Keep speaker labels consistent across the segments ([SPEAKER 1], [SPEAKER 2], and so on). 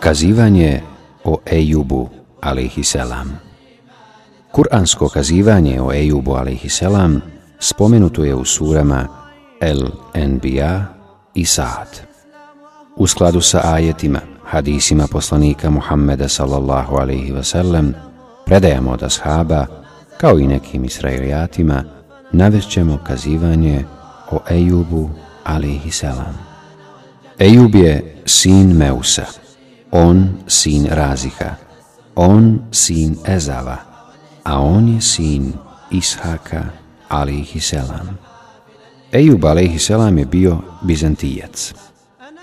[SPEAKER 1] Kazivanje o Ejubu, alaihisselam. Kur'ansko kazivanje o Ejubu, alaihisselam, spomenuto je u surama El Enbiya i Sa'ad. U skladu sa ajetima, hadisima poslanika Muhammeda sallallahu alaihi wasallam, predajamo od ashaba, kao i nekim israelijatima, navešćemo kazivanje o Ejubu, alaihisselam. Ejub je sin Meusa, on sin Raziha, on sin Ezava, a on je sin Ishaka, alaihisselam. Ejub, alaihisselam je bio Bizantijac.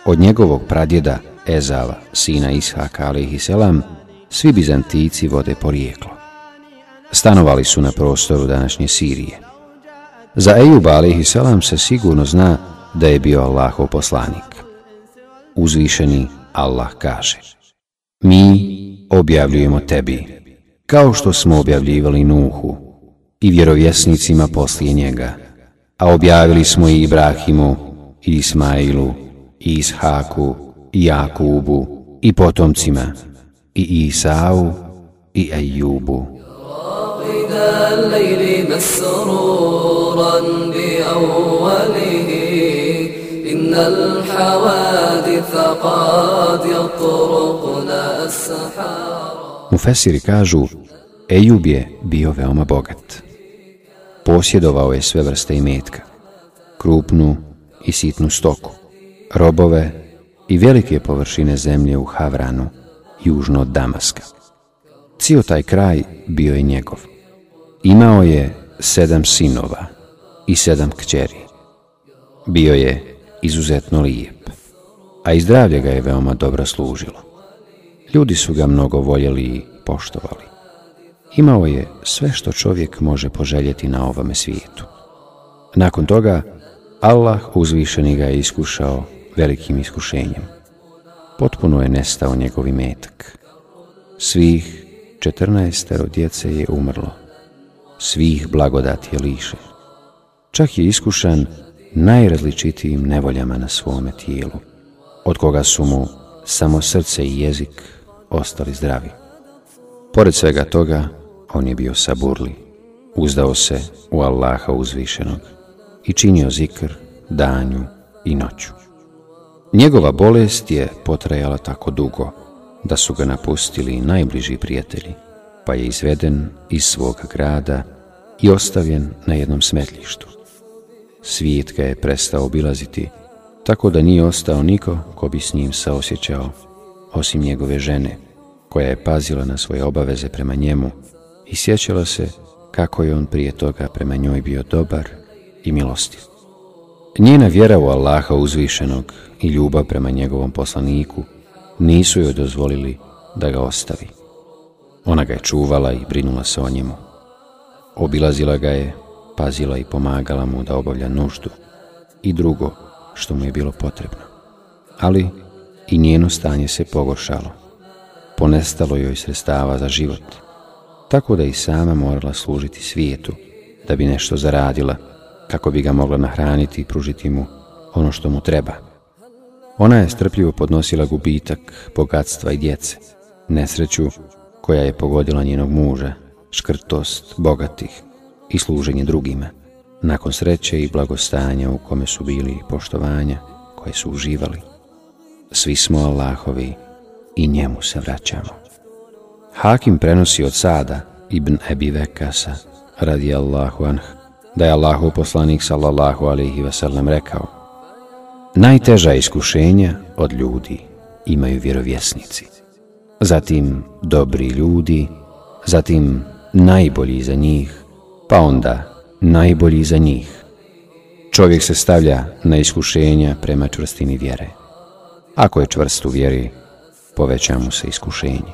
[SPEAKER 1] Od njegovog pradjeda Ezava, sina Ishaka, alaihisselam, svi Bizantijci vode porijeklo. Stanovali su na prostoru današnje Sirije. Za Ejuba alaihisselam se sigurno zna da je bio Allahov poslanik. Uzvišeni Allah kaže Mi objavljujemo tebi, kao što smo objavljivali Nuhu i vjerovjesnicima poslije njega, a objavili smo i Ibrahimu, i Ismailu, i Ishaku, i Jakubu, i potomcima, i Isau, i Ejubu. Mufesiri kažu, Ejub je bio veoma bogat. Posjedovao je sve vrste imetka, krupnu i sitnu stoku, robove i velike površine zemlje u Havranu, južno od Damaska. Cijel taj kraj bio je njegov. Imao je sedam sinova i sedam kćeri. Bio je izuzetno lijep, a i zdravlje ga je veoma dobro služilo. Ljudi su ga mnogo voljeli i poštovali. Imao je sve što čovjek može poželjeti na ovome svijetu. Nakon toga, Allah uzvišeni ga je iskušao velikim iskušenjem. Potpuno je nestao njegov imetak. Svih četrnaestero djece je umrlo. Svih blagodati je lišen. Čak je iskušan najrazličitijim nevoljama na svome tijelu, od koga su mu samo srce i jezik ostali zdravi. Pored svega toga, on je bio saburli, uzdao se u Allaha uzvišenog i činio zikr danju i noću. Njegova bolest je potrajala tako dugo da su ga napustili najbliži prijatelji, pa je izveden iz svog grada i ostavljen na jednom smetlištu. Svijet ga je prestao obilaziti, tako da nije ostao niko ko bi s njim saosjećao, osim njegove žene, koja je pazila na svoje obaveze prema njemu i sjećala se kako je on prije toga prema njoj bio dobar i milostiv. Njena vjera u Allaha uzvišenog i ljubav prema njegovom poslaniku nisu joj dozvolili da ga ostavi. Ona ga je čuvala i brinula se o njemu. Obilazila ga je, pazila i pomagala mu da obavlja nuždu i drugo što mu je bilo potrebno. Ali i njeno stanje se pogoršalo. Ponestalo joj sredstava za život, tako da i sama morala služiti svijetu da bi nešto zaradila, kako bi ga mogla nahraniti i pružiti mu ono što mu treba. Ona je strpljivo podnosila gubitak, bogatstva i djece, nesreću koja je pogodila njenog muža, škrtost bogatih i služenje drugima, nakon sreće i blagostanja u kome su bili i poštovanja koje su uživali. Svi smo Allahovi i njemu se vraćamo. Hakim prenosi od Sada ibn Ebi Vekasa radi Allahu anh da je Allahu poslanik sallallahu alaihi wasallam rekao Najteža iskušenja od ljudi imaju vjerovjesnici. Zatim dobri ljudi, zatim najbolji za njih, pa onda najbolji za njih. Čovjek se stavlja na iskušenja prema čvrstini vjere. Ako je čvrst u vjeri, poveća mu se iskušenje.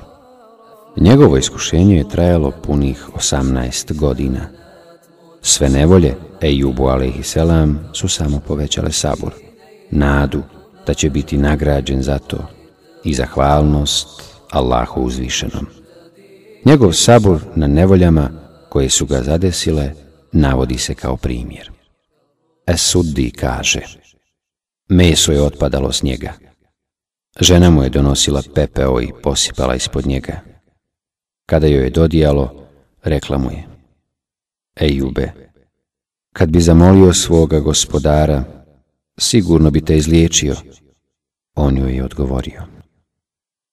[SPEAKER 1] Njegovo iskušenje je trajalo punih 18 godina. Sve nevolje Ejubu a.s. su samo povećale sabor, nadu da će biti nagrađen za to i zahvalnost Allahu uzvišenom. Njegov sabor na nevoljama koje su ga zadesile navodi se kao primjer. Esuddi kaže Meso je otpadalo s njega. Žena mu je donosila pepeo i posipala ispod njega. Kada joj je dodijalo, rekla mu je, Ejube, kad bi zamolio svoga gospodara, sigurno bi te izliječio. On joj je odgovorio.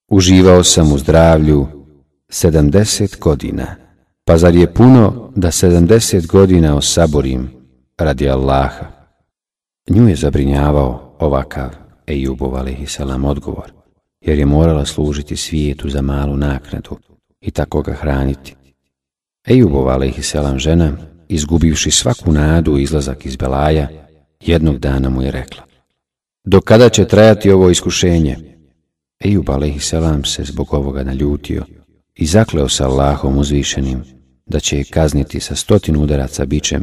[SPEAKER 1] Uživao sam u zdravlju sedamdeset godina, pa zar je puno da sedamdeset godina osaborim radi Allaha? Nju je zabrinjavao ovakav Ejubov salam odgovor, jer je morala služiti svijetu za malu naknadu i tako ga hraniti. Ejubov salam žena, izgubivši svaku nadu izlazak iz Belaja, jednog dana mu je rekla Do kada će trajati ovo iskušenje? Ejub selam se zbog ovoga naljutio i zakleo sa Allahom uzvišenim da će je kazniti sa stotinu udaraca bićem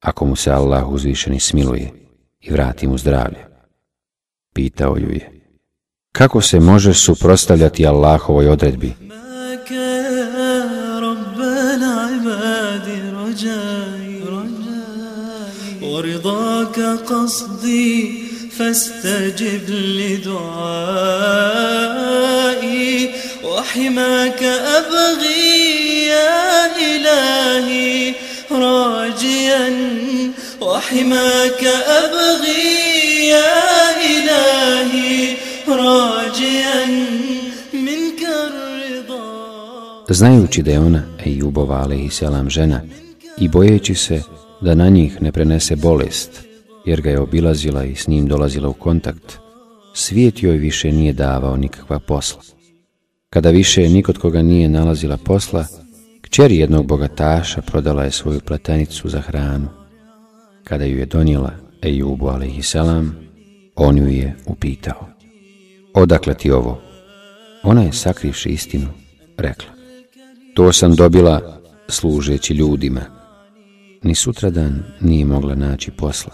[SPEAKER 1] ako mu se Allah uzvišeni smiluje i vrati mu zdravlje. Pitao ju je, kako se može suprostavljati Allahovoj odredbi? ورضاك قصدي فاستجب لدعائي وحماك أبغي يا إلهي راجيا وحماك أبغي يا إلهي راجيا منك الرضا Znajući da je ona Ejubova alaihi selam žena i bojeći se da na njih ne prenese bolest, jer ga je obilazila i s njim dolazila u kontakt, svijet joj više nije davao nikakva posla. Kada više nikod koga nije nalazila posla, kćeri jednog bogataša prodala je svoju platenicu za hranu. Kada ju je donijela Ejubu salam, on ju je upitao. Odakle ti ovo? Ona je sakrivši istinu, rekla. To sam dobila služeći ljudima ni sutradan nije mogla naći posla,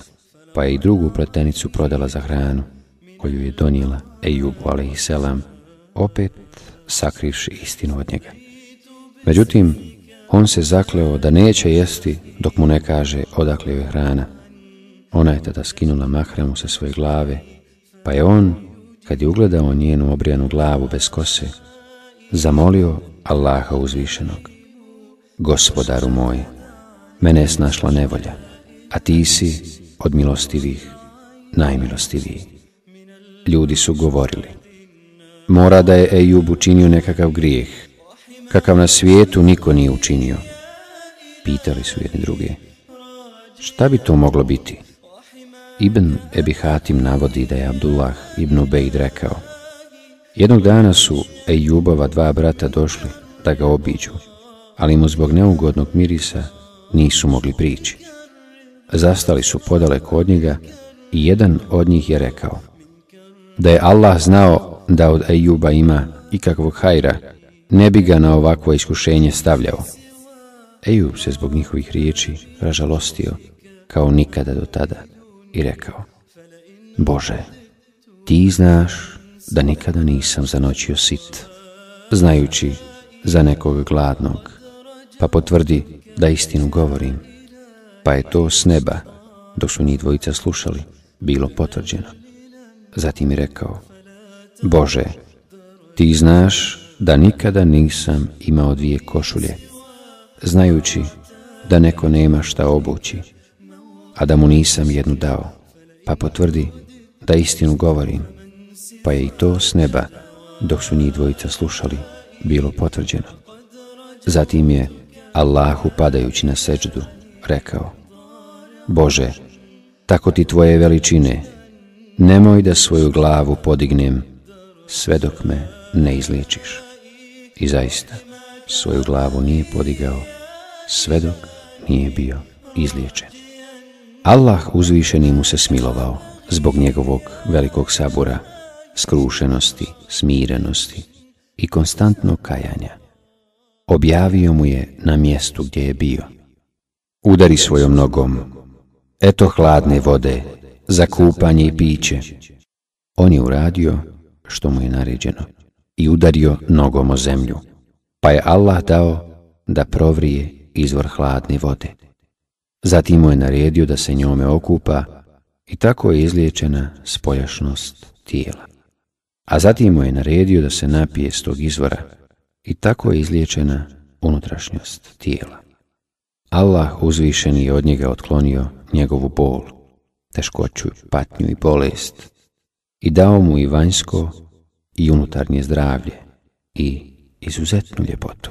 [SPEAKER 1] pa je i drugu pratenicu prodala za hranu, koju je donijela Ejubu a.s. opet sakrivši istinu od njega. Međutim, on se zakleo da neće jesti dok mu ne kaže odakle je hrana. Ona je tada skinula mahremu sa svoje glave, pa je on, kad je ugledao njenu obrijanu glavu bez kose, zamolio Allaha uzvišenog. Gospodaru moj, Mene je snašla nevolja, a ti si od milostivih najmilostiviji. Ljudi su govorili, mora da je Ejub učinio nekakav grijeh, kakav na svijetu niko nije učinio. Pitali su jedni druge, šta bi to moglo biti? Ibn Ebi Hatim navodi da je Abdullah ibn Ubejd rekao, jednog dana su Ejubova dva brata došli da ga obiđu, ali mu zbog neugodnog mirisa nisu mogli prići. Zastali su podaleko od njega i jedan od njih je rekao da je Allah znao da od Ejuba ima ikakvog hajra, ne bi ga na ovakvo iskušenje stavljao. Ejub se zbog njihovih riječi ražalostio kao nikada do tada i rekao Bože, ti znaš da nikada nisam zanoćio sit, znajući za nekog gladnog, pa potvrdi da istinu govorim, pa je to s neba, dok su njih dvojica slušali, bilo potvrđeno. Zatim je rekao, Bože, ti znaš da nikada nisam imao dvije košulje, znajući da neko nema šta obući, a da mu nisam jednu dao, pa potvrdi da istinu govorim, pa je i to s neba, dok su njih dvojica slušali, bilo potvrđeno. Zatim je Allahu padajući na seđdu, rekao Bože, tako ti tvoje veličine, nemoj da svoju glavu podignem sve dok me ne izliječiš. I zaista, svoju glavu nije podigao sve dok nije bio izliječen. Allah uzvišeni mu se smilovao zbog njegovog velikog sabora, skrušenosti, smirenosti i konstantnog kajanja objavio mu je na mjestu gdje je bio. Udari svojom nogom, eto hladne vode, za kupanje i piće. On je uradio što mu je naređeno i udario nogom o zemlju, pa je Allah dao da provrije izvor hladne vode. Zatim mu je naredio da se njome okupa, i tako je izliječena spoljašnost tijela. A zatim mu je naredio da se napije s tog izvora i tako je izliječena unutrašnjost tijela. Allah uzvišeni je od njega otklonio njegovu bol, teškoću, patnju i bolest i dao mu i vanjsko i unutarnje zdravlje i izuzetnu ljepotu.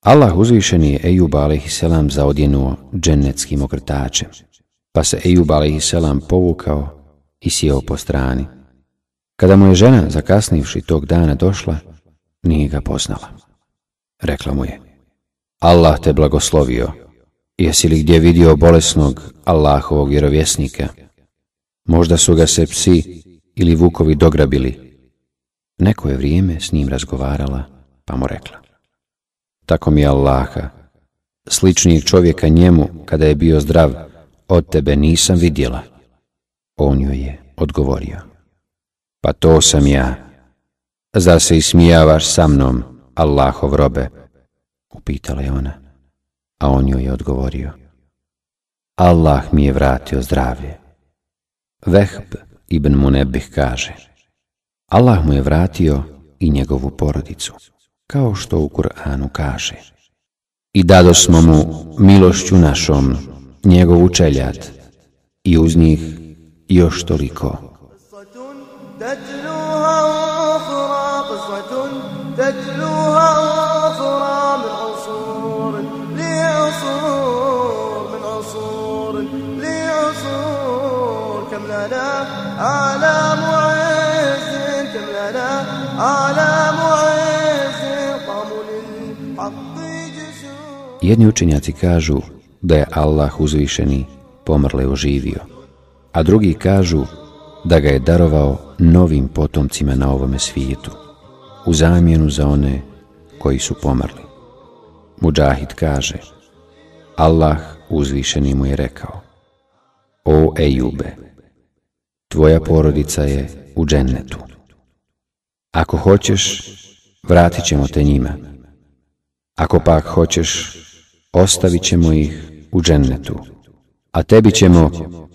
[SPEAKER 1] Allah uzvišeni je Ejub a.s. zaodjenuo džennetskim okretačem, pa se Ejub a.s. povukao i sjeo po strani. Kada mu je žena, zakasnivši tog dana, došla, nije ga poznala. Rekla mu je, Allah te blagoslovio, jesi li gdje vidio bolesnog Allahovog vjerovjesnika? Možda su ga se psi ili vukovi dograbili. Neko je vrijeme s njim razgovarala, pa mu rekla. Tako mi je Allaha, sličnijeg čovjeka njemu kada je bio zdrav, od tebe nisam vidjela. On joj je odgovorio. Pa to sam ja. Zar se ismijavaš sa mnom, Allahov robe? Upitala je ona, a on joj je odgovorio. Allah mi je vratio zdravlje. Vehb ibn Munebih kaže, Allah mu je vratio i njegovu porodicu kao što u Kur'anu kaže. I dado smo mu milošću našom, njegovu čeljad, i uz njih još toliko. Jedni učenjaci kažu da je Allah uzvišeni pomrle oživio, a drugi kažu da ga je darovao novim potomcima na ovome svijetu, u zamjenu za one koji su pomrli. Mujahid kaže, Allah uzvišeni mu je rekao, O Ejube, tvoja porodica je u džennetu. Ako hoćeš, vratit ćemo te njima. Ako pak hoćeš, ostavit ćemo ih u džennetu, a tebi ćemo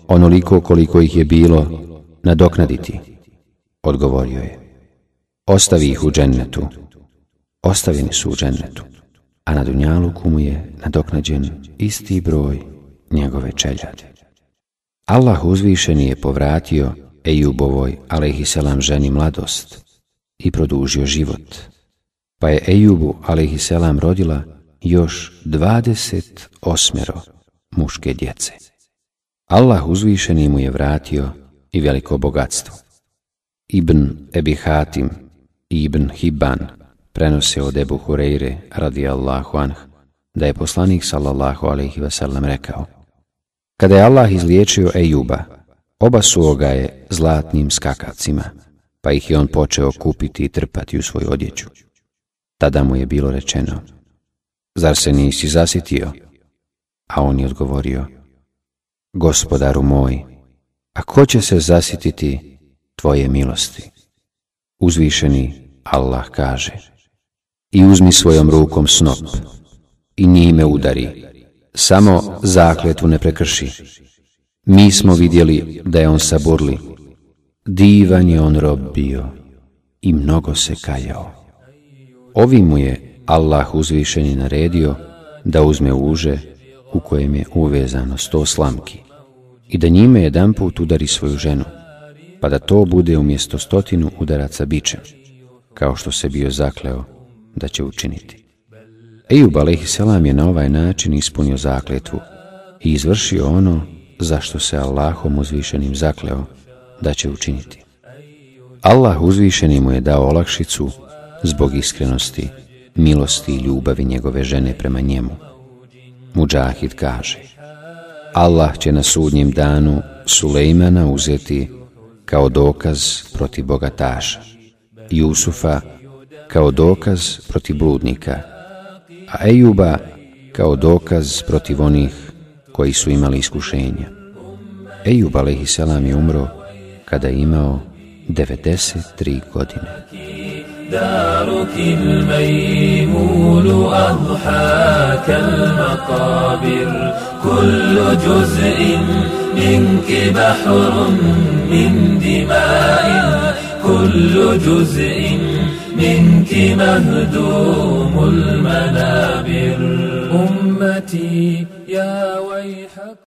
[SPEAKER 1] onoliko koliko ih je bilo nadoknaditi, odgovorio je. Ostavi ih u džennetu, ostavljeni su u džennetu, a na Dunjaluku mu je nadoknađen isti broj njegove čeljade. Allah uzvišeni je povratio Ejubovoj, alaihisselam, ženi mladost i produžio život, pa je Ejubu, alaihisselam, rodila još dvadeset osmero muške djece. Allah uzvišeni mu je vratio i veliko bogatstvo. Ibn Ebi Hatim i Ibn Hibban prenose od Ebu Hureyre radijallahu anh da je poslanik sallallahu alaihi wasallam rekao Kada je Allah izliječio Ejuba, oba su ga je zlatnim skakacima, pa ih je on počeo kupiti i trpati u svoju odjeću. Tada mu je bilo rečeno Zar se nisi zasitio? A on je odgovorio, Gospodaru moj, a ko će se zasititi tvoje milosti? Uzvišeni Allah kaže, i uzmi svojom rukom snop i njime udari, samo zakletu ne prekrši. Mi smo vidjeli da je on saburli, divan je on rob bio i mnogo se kajao. Ovi mu je Allah uzvišeni naredio da uzme uže u kojem je uvezano sto slamki i da njime jedan put udari svoju ženu, pa da to bude umjesto stotinu udaraca bičem, kao što se bio zakleo da će učiniti. Ejub a.s. je na ovaj način ispunio zakletvu i izvršio ono zašto se Allahom uzvišenim zakleo da će učiniti. Allah uzvišeni mu je dao olakšicu zbog iskrenosti milosti i ljubavi njegove žene prema njemu. Mujahid kaže, Allah će na sudnjem danu Sulejmana uzeti kao dokaz protiv bogataša, Jusufa kao dokaz protiv bludnika, a Ejuba kao dokaz protiv onih koji su imali iskušenja. Ejub a.s. je umro kada je imao 93 godine.
[SPEAKER 2] دارك الميمون أضحاك المقابر. كل جزء منك بحر من دماء. كل جزء منك مهدوم المنابر. أمتي يا